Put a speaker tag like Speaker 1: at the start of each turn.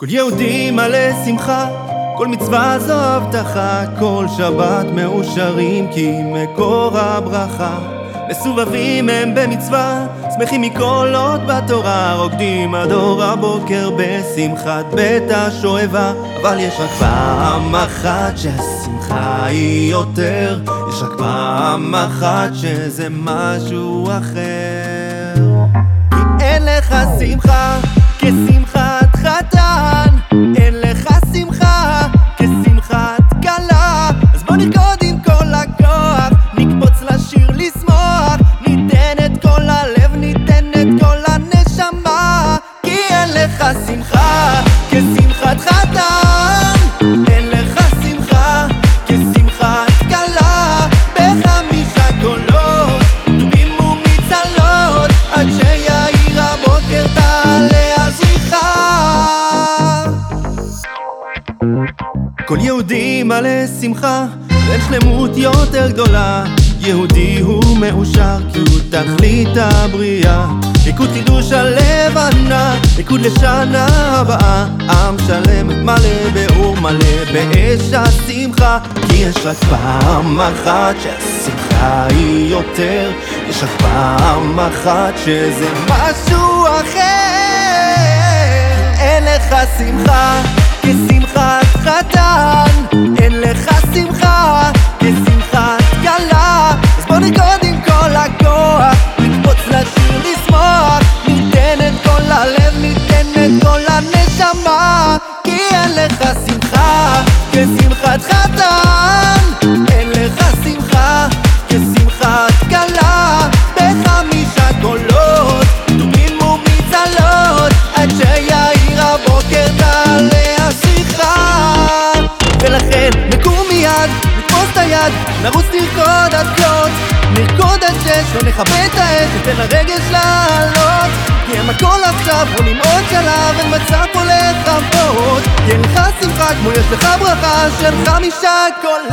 Speaker 1: כל יהודי מלא שמחה, כל מצווה זו הבטחה, כל שבת מאושרים כי מקור הברכה. מסובבים הם במצווה, שמחים מכל אות בתורה, רוקדים עד אור הבוקר בשמחת בית השואבה. אבל יש רק פעם אחת שהשמחה היא יותר, יש רק פעם אחת שזה משהו אחר. חתן, שמחה הזריחה. כל יהודי מלא שמחה, ואין שלמות יותר גדולה. יהודי הוא מאושר כי הוא תכלית הבריאה. ריקוד לשנה הבאה. עם שלם מלא באור מלא באש השמחה. כי יש רק פעם אחת שהשמחה היא יותר, יש רק פעם אחת שזה משהו אחר. אין לך שמחה הנשמה. כי אין לך שמחה כשמחת חתן, אין לך שמחה כשמחת כלה. בחמישה קולות, דומים ומצלות, עד שיאיר הבוקר תעלה השיחה. ולכן נקום מיד, נתפוס את היד, נרוץ נרקוד עד קלוט. נרקוד עד שש, לא נכבה את האש, ניתן לרגש לעלות. כי הכל עכשיו, עולים עוד שלב, אין מצב כי אין לך שמחה כמו יש לך ברכה של חמישה קולות.